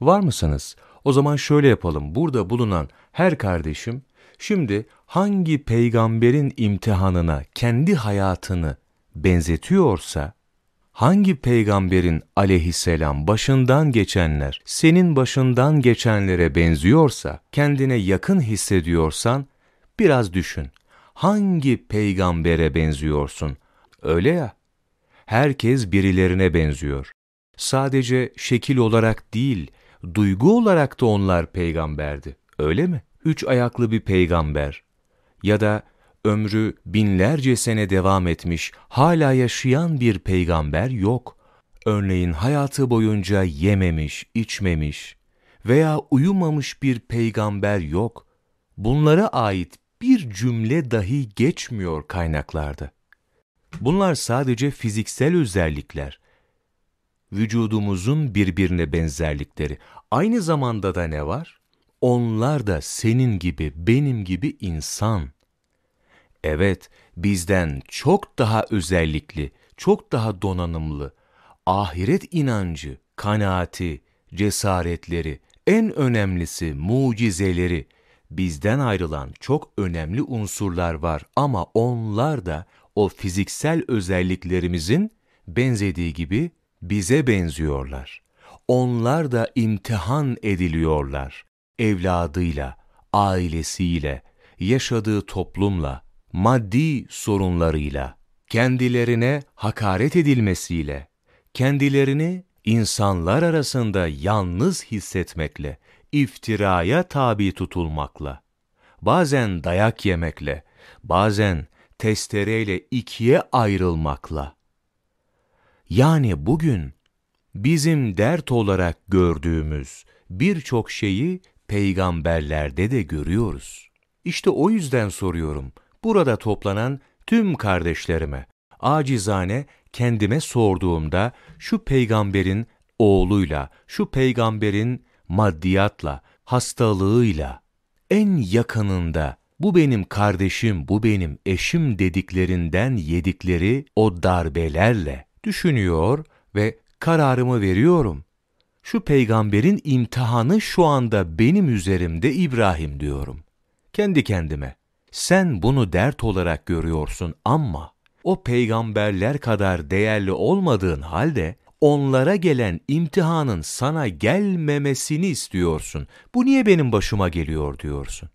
Var mısınız? O zaman şöyle yapalım. Burada bulunan her kardeşim şimdi hangi peygamberin imtihanına kendi hayatını benzetiyorsa, hangi peygamberin aleyhisselam başından geçenler senin başından geçenlere benziyorsa, kendine yakın hissediyorsan biraz düşün. Hangi peygambere benziyorsun? Öyle ya. Herkes birilerine benziyor. Sadece şekil olarak değil, duygu olarak da onlar peygamberdi. Öyle mi? Üç ayaklı bir peygamber ya da ömrü binlerce sene devam etmiş, hala yaşayan bir peygamber yok. Örneğin hayatı boyunca yememiş, içmemiş veya uyumamış bir peygamber yok. Bunlara ait bir cümle dahi geçmiyor kaynaklarda. Bunlar sadece fiziksel özellikler. Vücudumuzun birbirine benzerlikleri. Aynı zamanda da ne var? Onlar da senin gibi, benim gibi insan. Evet, bizden çok daha özellikli, çok daha donanımlı, ahiret inancı, kanaati, cesaretleri, en önemlisi mucizeleri, bizden ayrılan çok önemli unsurlar var ama onlar da o fiziksel özelliklerimizin benzediği gibi bize benziyorlar. Onlar da imtihan ediliyorlar. Evladıyla, ailesiyle, yaşadığı toplumla, maddi sorunlarıyla, kendilerine hakaret edilmesiyle, kendilerini insanlar arasında yalnız hissetmekle, iftiraya tabi tutulmakla, bazen dayak yemekle, bazen testereyle ikiye ayrılmakla. Yani bugün bizim dert olarak gördüğümüz birçok şeyi peygamberlerde de görüyoruz. İşte o yüzden soruyorum, burada toplanan tüm kardeşlerime, acizane kendime sorduğumda şu peygamberin oğluyla, şu peygamberin maddiyatla, hastalığıyla, en yakınında bu benim kardeşim, bu benim eşim dediklerinden yedikleri o darbelerle düşünüyor ve kararımı veriyorum. Şu peygamberin imtihanı şu anda benim üzerimde İbrahim diyorum. Kendi kendime. Sen bunu dert olarak görüyorsun ama o peygamberler kadar değerli olmadığın halde onlara gelen imtihanın sana gelmemesini istiyorsun. Bu niye benim başıma geliyor diyorsun.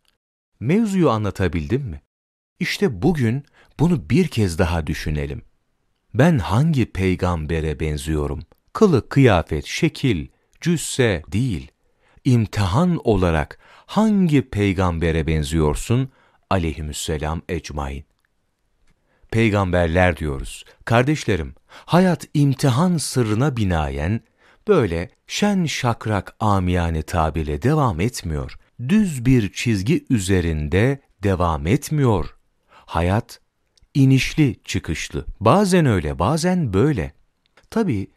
Mevzuyu anlatabildim mi? İşte bugün bunu bir kez daha düşünelim. Ben hangi peygambere benziyorum? Kılık, kıyafet, şekil, cüsse değil. İmtihan olarak hangi peygambere benziyorsun? Aleyhisselam ecmain. Peygamberler diyoruz. Kardeşlerim, hayat imtihan sırrına binaen böyle şen şakrak amiyane tabirle devam etmiyor. Düz bir çizgi üzerinde devam etmiyor. Hayat inişli çıkışlı. Bazen öyle, bazen böyle. Tabii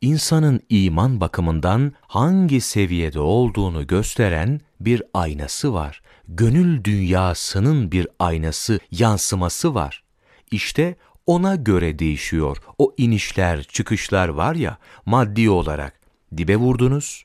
insanın iman bakımından hangi seviyede olduğunu gösteren bir aynası var. Gönül dünyasının bir aynası, yansıması var. İşte ona göre değişiyor. O inişler, çıkışlar var ya maddi olarak. Dibe vurdunuz.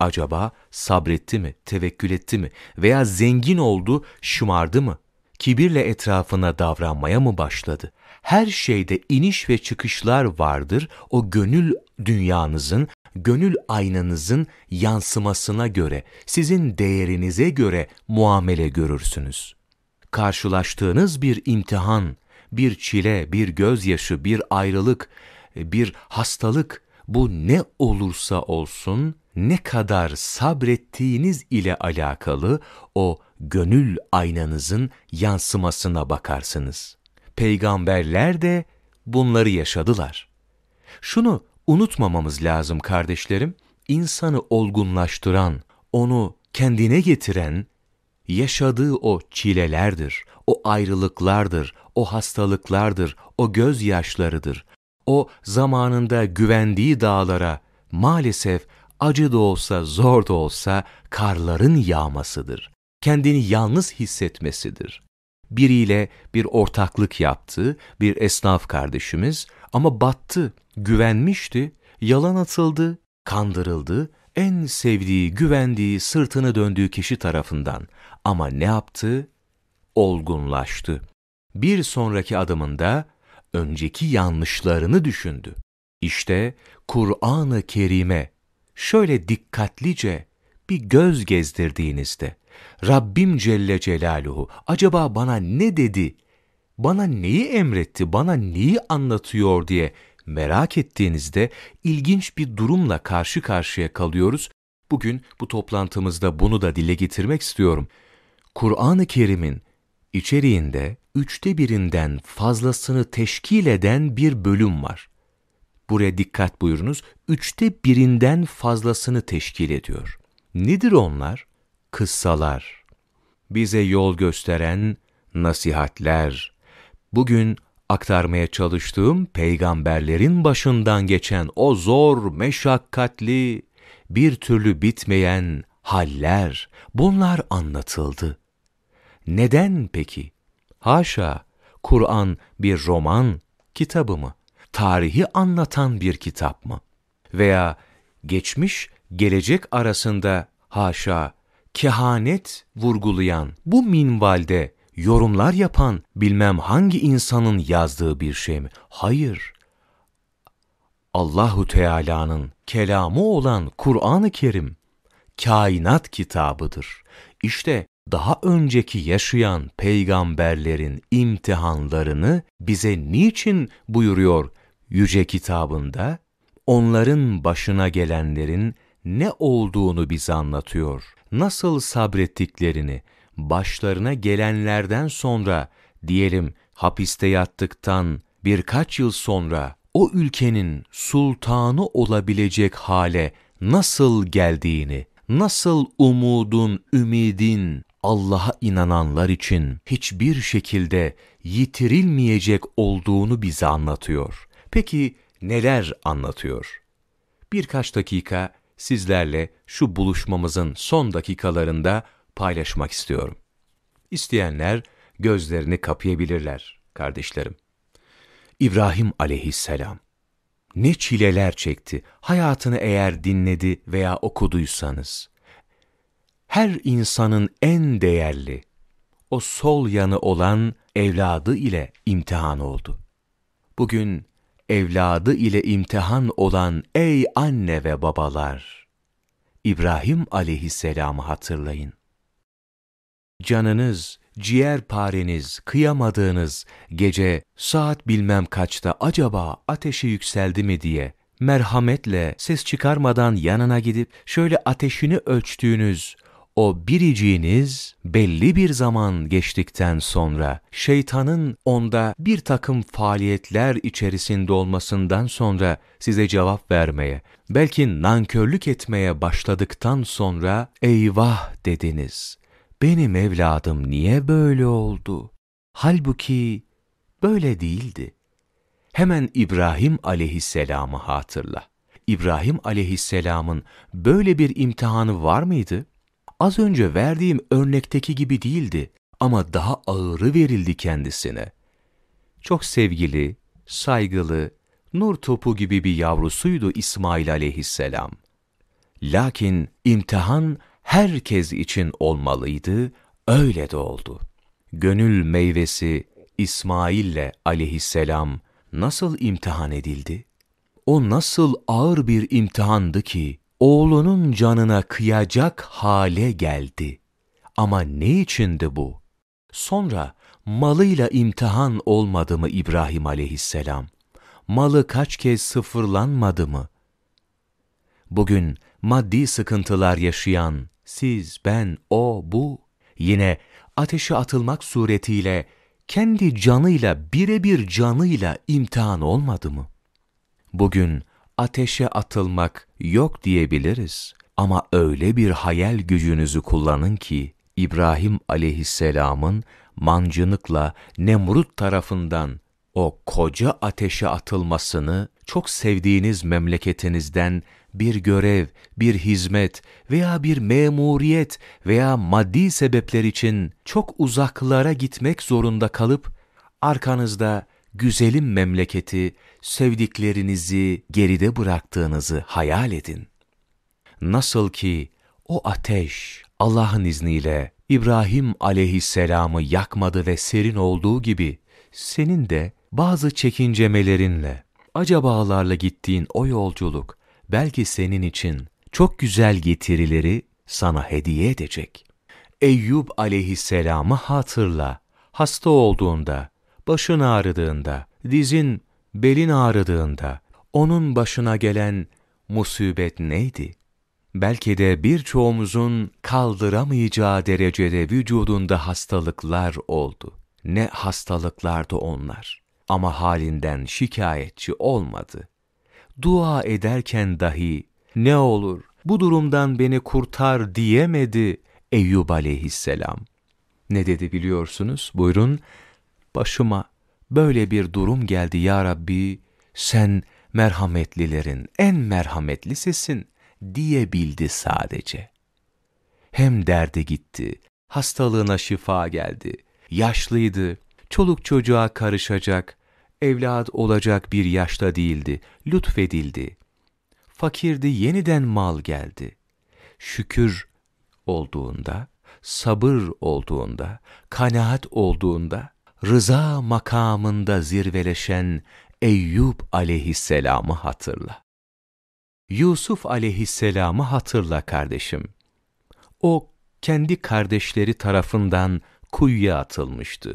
Acaba sabretti mi, tevekkül etti mi veya zengin oldu, şımardı mı? Kibirle etrafına davranmaya mı başladı? Her şeyde iniş ve çıkışlar vardır. O gönül dünyanızın, gönül aynanızın yansımasına göre, sizin değerinize göre muamele görürsünüz. Karşılaştığınız bir imtihan, bir çile, bir gözyaşı, bir ayrılık, bir hastalık, bu ne olursa olsun, ne kadar sabrettiğiniz ile alakalı o gönül aynanızın yansımasına bakarsınız. Peygamberler de bunları yaşadılar. Şunu unutmamamız lazım kardeşlerim, insanı olgunlaştıran, onu kendine getiren, yaşadığı o çilelerdir, o ayrılıklardır, o hastalıklardır, o gözyaşlarıdır. O zamanında güvendiği dağlara maalesef acı da olsa zor da olsa karların yağmasıdır. Kendini yalnız hissetmesidir. Biriyle bir ortaklık yaptı, bir esnaf kardeşimiz ama battı, güvenmişti, yalan atıldı, kandırıldı, en sevdiği, güvendiği, sırtını döndüğü kişi tarafından. Ama ne yaptı? Olgunlaştı. Bir sonraki adımında önceki yanlışlarını düşündü. İşte Kur'an-ı Kerim'e şöyle dikkatlice bir göz gezdirdiğinizde Rabbim Celle Celaluhu acaba bana ne dedi, bana neyi emretti, bana neyi anlatıyor diye merak ettiğinizde ilginç bir durumla karşı karşıya kalıyoruz. Bugün bu toplantımızda bunu da dile getirmek istiyorum. Kur'an-ı Kerim'in içeriğinde üçte birinden fazlasını teşkil eden bir bölüm var. Buraya dikkat buyurunuz, üçte birinden fazlasını teşkil ediyor. Nedir onlar? Kıssalar, bize yol gösteren nasihatler, bugün aktarmaya çalıştığım peygamberlerin başından geçen o zor, meşakkatli, bir türlü bitmeyen haller, bunlar anlatıldı. Neden peki? Haşa, Kur'an bir roman kitabı mı? Tarihi anlatan bir kitap mı? Veya geçmiş, gelecek arasında haşa, kehanet vurgulayan bu minvalde yorumlar yapan bilmem hangi insanın yazdığı bir şey mi? Hayır. Allahu Teala'nın kelamı olan Kur'an-ı Kerim kainat kitabıdır. İşte daha önceki yaşayan peygamberlerin imtihanlarını bize niçin buyuruyor yüce kitabında? Onların başına gelenlerin ne olduğunu bize anlatıyor. Nasıl sabrettiklerini, başlarına gelenlerden sonra, diyelim hapiste yattıktan birkaç yıl sonra, o ülkenin sultanı olabilecek hale nasıl geldiğini, nasıl umudun, ümidin Allah'a inananlar için hiçbir şekilde yitirilmeyecek olduğunu bize anlatıyor. Peki neler anlatıyor? Birkaç dakika sizlerle şu buluşmamızın son dakikalarında paylaşmak istiyorum. İsteyenler gözlerini kapayabilirler kardeşlerim. İbrahim aleyhisselam ne çileler çekti, hayatını eğer dinledi veya okuduysanız, her insanın en değerli, o sol yanı olan evladı ile imtihan oldu. Bugün evladı ile imtihan olan ey anne ve babalar, İbrahim aleyhisselamı hatırlayın. Canınız, ciğer pareniz, kıyamadığınız gece saat bilmem kaçta acaba ateşi yükseldi mi diye merhametle ses çıkarmadan yanına gidip şöyle ateşini ölçtüğünüz o biriciğiniz belli bir zaman geçtikten sonra şeytanın onda bir takım faaliyetler içerisinde olmasından sonra size cevap vermeye, belki nankörlük etmeye başladıktan sonra eyvah dediniz. Benim evladım niye böyle oldu? Halbuki böyle değildi. Hemen İbrahim aleyhisselamı hatırla. İbrahim aleyhisselamın böyle bir imtihanı var mıydı? Az önce verdiğim örnekteki gibi değildi ama daha ağırı verildi kendisine. Çok sevgili, saygılı, nur topu gibi bir yavrusuydu İsmail aleyhisselam. Lakin imtihan herkes için olmalıydı, öyle de oldu. Gönül meyvesi İsmail'le aleyhisselam nasıl imtihan edildi? O nasıl ağır bir imtihandı ki, oğlunun canına kıyacak hale geldi. Ama ne içindi bu? Sonra malıyla imtihan olmadı mı İbrahim aleyhisselam? Malı kaç kez sıfırlanmadı mı? Bugün maddi sıkıntılar yaşayan siz, ben, o, bu yine ateşe atılmak suretiyle kendi canıyla birebir canıyla imtihan olmadı mı? Bugün ateşe atılmak yok diyebiliriz. Ama öyle bir hayal gücünüzü kullanın ki İbrahim aleyhisselamın mancınıkla Nemrut tarafından o koca ateşe atılmasını çok sevdiğiniz memleketinizden bir görev, bir hizmet veya bir memuriyet veya maddi sebepler için çok uzaklara gitmek zorunda kalıp arkanızda güzelim memleketi, sevdiklerinizi geride bıraktığınızı hayal edin. Nasıl ki o ateş Allah'ın izniyle İbrahim aleyhisselamı yakmadı ve serin olduğu gibi senin de bazı çekincemelerinle, acabalarla gittiğin o yolculuk belki senin için çok güzel getirileri sana hediye edecek. Eyyub aleyhisselamı hatırla. Hasta olduğunda, başın ağrıdığında, dizin, belin ağrıdığında, onun başına gelen musibet neydi? Belki de birçoğumuzun kaldıramayacağı derecede vücudunda hastalıklar oldu. Ne hastalıklardı onlar. Ama halinden şikayetçi olmadı. Dua ederken dahi ne olur bu durumdan beni kurtar diyemedi Eyyub aleyhisselam. Ne dedi biliyorsunuz? Buyurun, başıma böyle bir durum geldi ya Rabbi, sen merhametlilerin en merhametlisisin diyebildi sadece. Hem derdi gitti, hastalığına şifa geldi, yaşlıydı, çoluk çocuğa karışacak, evlat olacak bir yaşta değildi, lütfedildi. Fakirdi, yeniden mal geldi. Şükür olduğunda, sabır olduğunda, kanaat olduğunda, rıza makamında zirveleşen Eyyub aleyhisselamı hatırla. Yusuf aleyhisselamı hatırla kardeşim. O kendi kardeşleri tarafından kuyuya atılmıştı.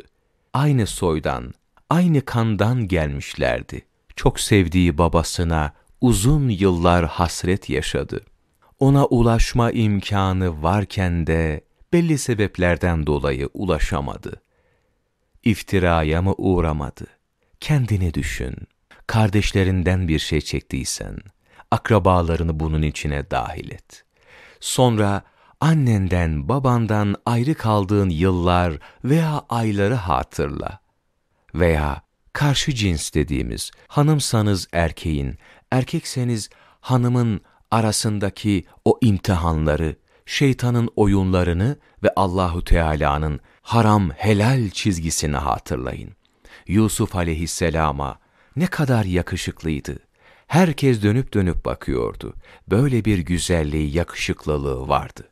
Aynı soydan, aynı kandan gelmişlerdi. Çok sevdiği babasına uzun yıllar hasret yaşadı. Ona ulaşma imkanı varken de belli sebeplerden dolayı ulaşamadı. İftiraya mı uğramadı? Kendini düşün. Kardeşlerinden bir şey çektiysen, akrabalarını bunun içine dahil et. Sonra annenden, babandan ayrı kaldığın yıllar veya ayları hatırla. Veya karşı cins dediğimiz hanımsanız erkeğin, erkekseniz hanımın arasındaki o imtihanları, şeytanın oyunlarını ve Allahu Teala'nın haram helal çizgisini hatırlayın. Yusuf aleyhisselama ne kadar yakışıklıydı. Herkes dönüp dönüp bakıyordu. Böyle bir güzelliği, yakışıklılığı vardı.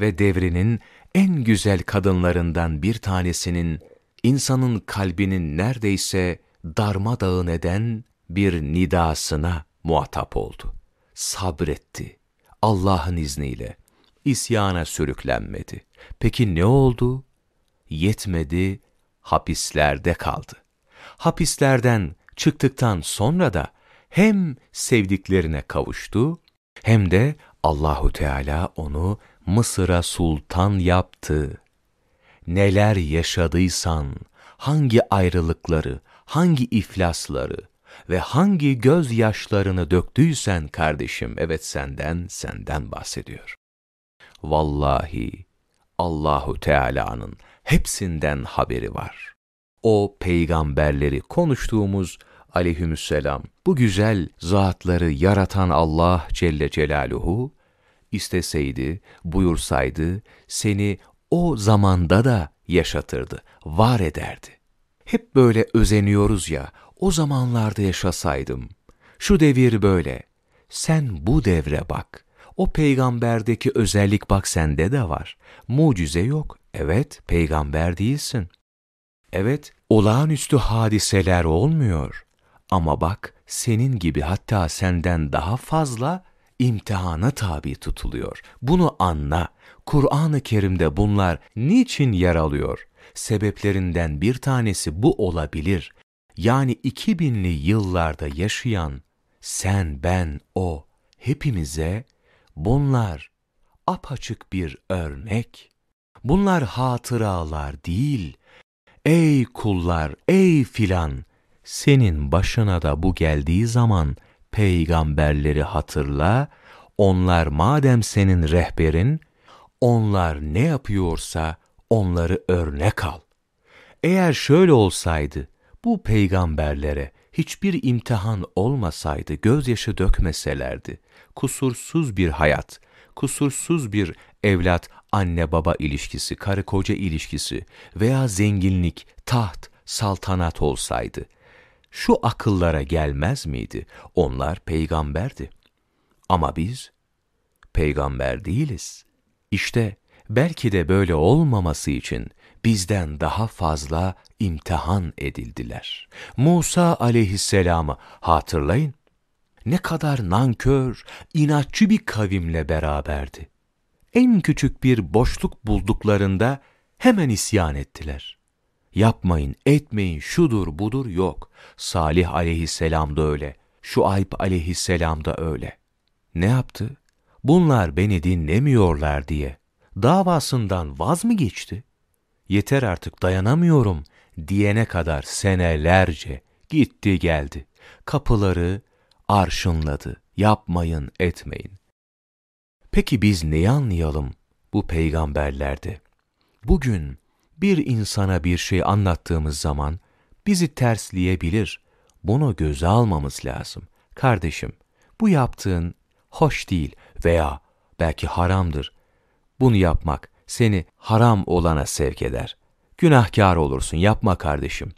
Ve devrinin en güzel kadınlarından bir tanesinin insanın kalbinin neredeyse darmadağın eden bir nidasına muhatap oldu. Sabretti. Allah'ın izniyle. İsyana sürüklenmedi. Peki ne oldu? Yetmedi, hapislerde kaldı. Hapislerden çıktıktan sonra da hem sevdiklerine kavuştu hem de Allahu Teala onu Mısır'a sultan yaptı. Neler yaşadıysan, hangi ayrılıkları, hangi iflasları ve hangi gözyaşlarını döktüysen kardeşim, evet senden, senden bahsediyor. Vallahi Allahu Teala'nın hepsinden haberi var. O peygamberleri konuştuğumuz aleyhümselam bu güzel zatları yaratan Allah Celle Celaluhu isteseydi, buyursaydı seni o zamanda da yaşatırdı, var ederdi. Hep böyle özeniyoruz ya, o zamanlarda yaşasaydım. Şu devir böyle. Sen bu devre bak. O peygamberdeki özellik bak sende de var. Mucize yok. Evet, peygamber değilsin. Evet, olağanüstü hadiseler olmuyor. Ama bak, senin gibi hatta senden daha fazla imtihana tabi tutuluyor. Bunu anla. Kur'an-ı Kerim'de bunlar niçin yer alıyor? Sebeplerinden bir tanesi bu olabilir. Yani 2000'li yıllarda yaşayan sen, ben, o hepimize bunlar apaçık bir örnek. Bunlar hatıralar değil. Ey kullar, ey filan, senin başına da bu geldiği zaman peygamberleri hatırla, onlar madem senin rehberin, onlar ne yapıyorsa onları örnek al. Eğer şöyle olsaydı, bu peygamberlere hiçbir imtihan olmasaydı, gözyaşı dökmeselerdi, kusursuz bir hayat, kusursuz bir evlat anne baba ilişkisi, karı koca ilişkisi veya zenginlik, taht, saltanat olsaydı, şu akıllara gelmez miydi? Onlar peygamberdi. Ama biz peygamber değiliz. İşte belki de böyle olmaması için bizden daha fazla imtihan edildiler. Musa aleyhisselamı hatırlayın. Ne kadar nankör, inatçı bir kavimle beraberdi. En küçük bir boşluk bulduklarında hemen isyan ettiler. Yapmayın, etmeyin, şudur budur yok. Salih aleyhisselam da öyle, Şuayb aleyhisselam da öyle. Ne yaptı? Bunlar beni dinlemiyorlar diye davasından vaz mı geçti? Yeter artık dayanamıyorum diyene kadar senelerce gitti geldi. Kapıları arşınladı. Yapmayın, etmeyin. Peki biz neyi anlayalım bu peygamberlerde? Bugün bir insana bir şey anlattığımız zaman bizi tersleyebilir. Bunu göze almamız lazım. Kardeşim, bu yaptığın hoş değil veya belki haramdır. Bunu yapmak seni haram olana sevk eder. Günahkar olursun, yapma kardeşim.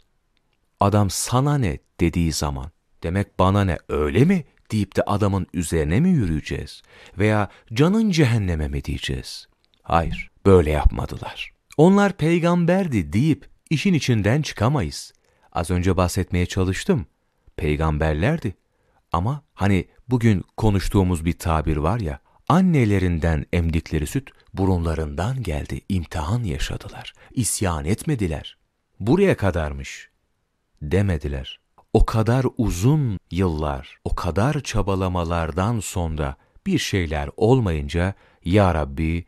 Adam sana ne dediği zaman, demek bana ne öyle mi deyip de adamın üzerine mi yürüyeceğiz? Veya canın cehenneme mi diyeceğiz? Hayır, böyle yapmadılar. Onlar peygamberdi deyip işin içinden çıkamayız. Az önce bahsetmeye çalıştım. Peygamberlerdi. Ama hani bugün konuştuğumuz bir tabir var ya, annelerinden emdikleri süt burunlarından geldi, imtihan yaşadılar, isyan etmediler. Buraya kadarmış demediler. O kadar uzun yıllar, o kadar çabalamalardan sonra bir şeyler olmayınca Ya Rabbi,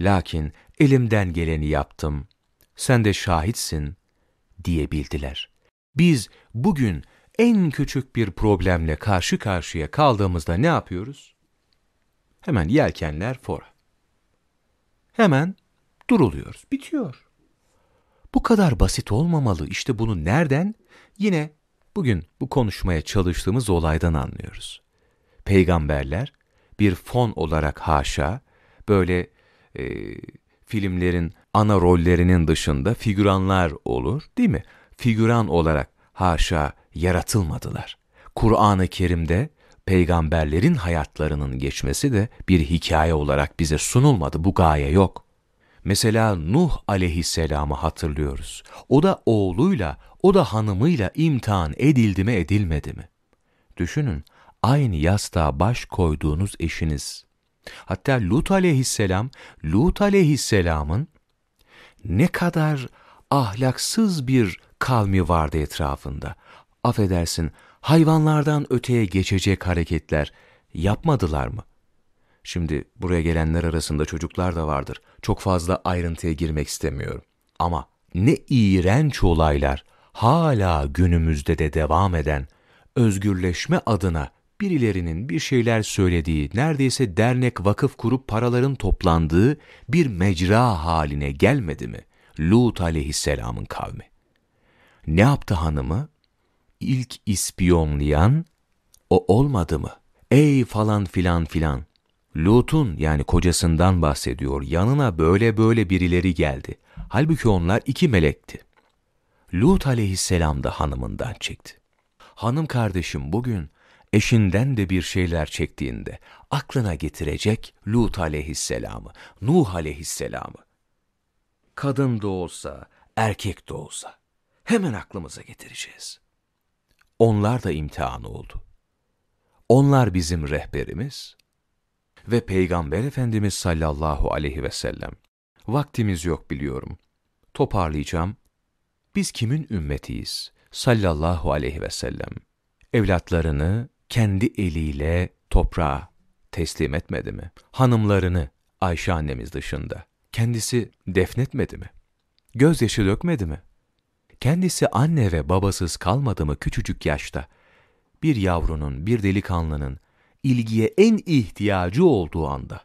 lakin elimden geleni yaptım, sen de şahitsin diyebildiler. Biz bugün en küçük bir problemle karşı karşıya kaldığımızda ne yapıyoruz? Hemen yelkenler fora. Hemen duruluyoruz. Bitiyor. Bu kadar basit olmamalı. İşte bunu nereden? Yine bugün bu konuşmaya çalıştığımız olaydan anlıyoruz. Peygamberler bir fon olarak haşa böyle e, filmlerin ana rollerinin dışında figüranlar olur değil mi? Figüran olarak haşa yaratılmadılar. Kur'an-ı Kerim'de peygamberlerin hayatlarının geçmesi de bir hikaye olarak bize sunulmadı. Bu gaye yok. Mesela Nuh aleyhisselamı hatırlıyoruz. O da oğluyla, o da hanımıyla imtihan edildi mi edilmedi mi? Düşünün, aynı yastığa baş koyduğunuz eşiniz. Hatta Lut aleyhisselam, Lut aleyhisselamın ne kadar ahlaksız bir kavmi vardı etrafında. Affedersin, hayvanlardan öteye geçecek hareketler yapmadılar mı? Şimdi buraya gelenler arasında çocuklar da vardır. Çok fazla ayrıntıya girmek istemiyorum. Ama ne iğrenç olaylar hala günümüzde de devam eden özgürleşme adına birilerinin bir şeyler söylediği, neredeyse dernek vakıf kurup paraların toplandığı bir mecra haline gelmedi mi? Lut aleyhisselamın kavmi. Ne yaptı hanımı? ilk ispiyonlayan o olmadı mı? Ey falan filan filan. Lut'un yani kocasından bahsediyor. Yanına böyle böyle birileri geldi. Halbuki onlar iki melekti. Lut aleyhisselam da hanımından çekti. Hanım kardeşim bugün eşinden de bir şeyler çektiğinde aklına getirecek Lut aleyhisselamı, Nuh aleyhisselamı. Kadın da olsa, erkek de olsa hemen aklımıza getireceğiz. Onlar da imtihan oldu. Onlar bizim rehberimiz ve Peygamber Efendimiz sallallahu aleyhi ve sellem. Vaktimiz yok biliyorum. Toparlayacağım. Biz kimin ümmetiyiz? Sallallahu aleyhi ve sellem. Evlatlarını kendi eliyle toprağa teslim etmedi mi? Hanımlarını Ayşe annemiz dışında kendisi defnetmedi mi? Gözyaşı dökmedi mi? Kendisi anne ve babasız kalmadı mı küçücük yaşta? Bir yavrunun, bir delikanlının ilgiye en ihtiyacı olduğu anda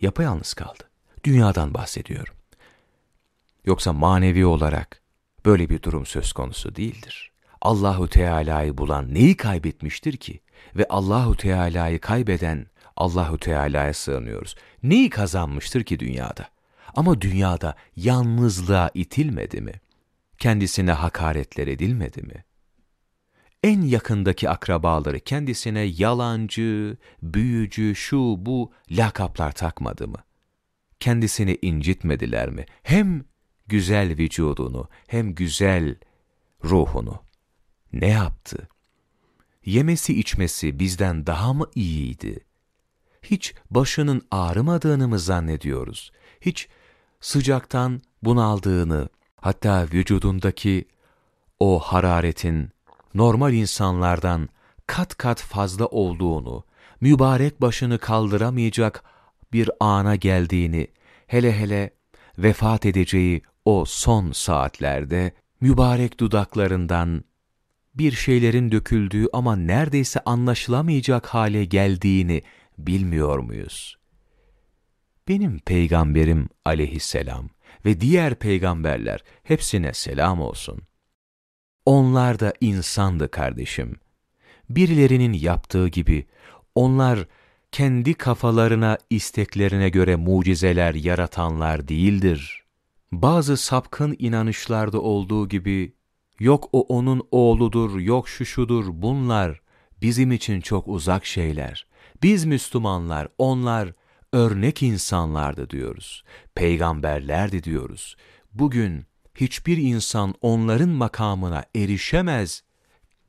yapayalnız kaldı. Dünyadan bahsediyorum. Yoksa manevi olarak böyle bir durum söz konusu değildir. Allahu Teala'yı bulan neyi kaybetmiştir ki? Ve Allahu Teala'yı kaybeden Allahu Teala'ya sığınıyoruz. Neyi kazanmıştır ki dünyada? Ama dünyada yalnızlığa itilmedi mi? kendisine hakaretler edilmedi mi? En yakındaki akrabaları kendisine yalancı, büyücü, şu bu lakaplar takmadı mı? Kendisini incitmediler mi? Hem güzel vücudunu hem güzel ruhunu. Ne yaptı? Yemesi içmesi bizden daha mı iyiydi? Hiç başının ağrımadığını mı zannediyoruz? Hiç sıcaktan bunaldığını, hatta vücudundaki o hararetin normal insanlardan kat kat fazla olduğunu, mübarek başını kaldıramayacak bir ana geldiğini, hele hele vefat edeceği o son saatlerde mübarek dudaklarından bir şeylerin döküldüğü ama neredeyse anlaşılamayacak hale geldiğini bilmiyor muyuz? Benim peygamberim aleyhisselam ve diğer peygamberler hepsine selam olsun. Onlar da insandı kardeşim. Birilerinin yaptığı gibi onlar kendi kafalarına, isteklerine göre mucizeler yaratanlar değildir. Bazı sapkın inanışlarda olduğu gibi, yok o onun oğludur, yok şu şudur bunlar bizim için çok uzak şeyler. Biz Müslümanlar, onlar örnek insanlardı diyoruz. Peygamberlerdi diyoruz. Bugün hiçbir insan onların makamına erişemez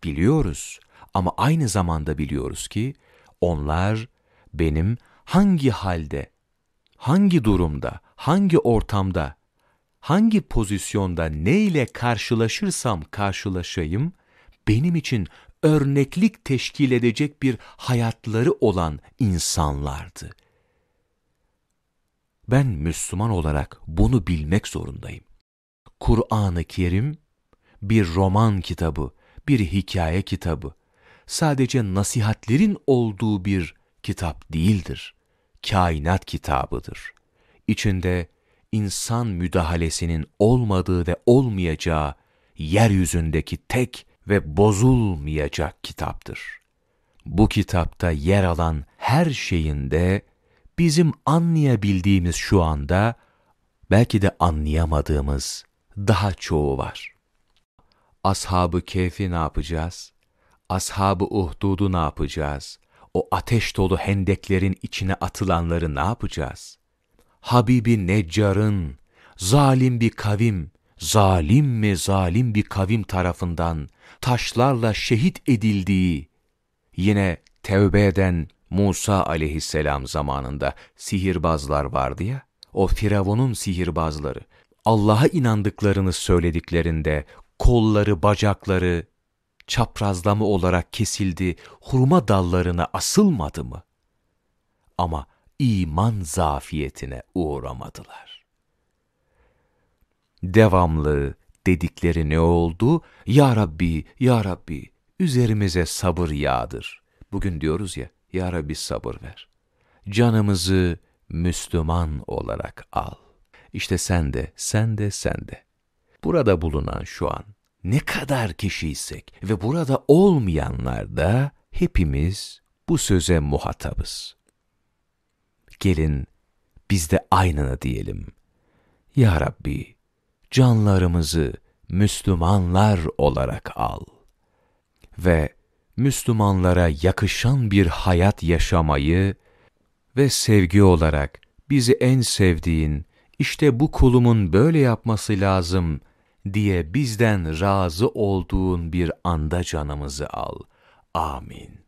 biliyoruz. Ama aynı zamanda biliyoruz ki onlar benim hangi halde, hangi durumda, hangi ortamda, hangi pozisyonda ne ile karşılaşırsam karşılaşayım, benim için örneklik teşkil edecek bir hayatları olan insanlardı. Ben Müslüman olarak bunu bilmek zorundayım. Kur'an-ı Kerim bir roman kitabı, bir hikaye kitabı, sadece nasihatlerin olduğu bir kitap değildir. Kainat kitabıdır. İçinde insan müdahalesinin olmadığı ve olmayacağı yeryüzündeki tek ve bozulmayacak kitaptır. Bu kitapta yer alan her şeyinde bizim anlayabildiğimiz şu anda belki de anlayamadığımız daha çoğu var. Ashab-ı Kehf'i ne yapacağız? Ashab-ı Uhdud'u ne yapacağız? O ateş dolu hendeklerin içine atılanları ne yapacağız? Habibi Neccar'ın zalim bir kavim, zalim mi zalim bir kavim tarafından taşlarla şehit edildiği, yine tevbe eden Musa aleyhisselam zamanında sihirbazlar vardı ya, o Firavun'un sihirbazları, Allah'a inandıklarını söylediklerinde kolları, bacakları çaprazlama olarak kesildi, hurma dallarına asılmadı mı? Ama iman zafiyetine uğramadılar. Devamlı dedikleri ne oldu? Ya Rabbi, Ya Rabbi, üzerimize sabır yağdır. Bugün diyoruz ya, Ya Rabbi sabır ver. Canımızı Müslüman olarak al. İşte sen de, sen de, sen de. Burada bulunan şu an ne kadar kişiysek ve burada olmayanlar da hepimiz bu söze muhatabız. Gelin biz de aynını diyelim. Ya Rabbi, canlarımızı Müslümanlar olarak al ve Müslümanlara yakışan bir hayat yaşamayı ve sevgi olarak bizi en sevdiğin, işte bu kulumun böyle yapması lazım diye bizden razı olduğun bir anda canımızı al. Amin.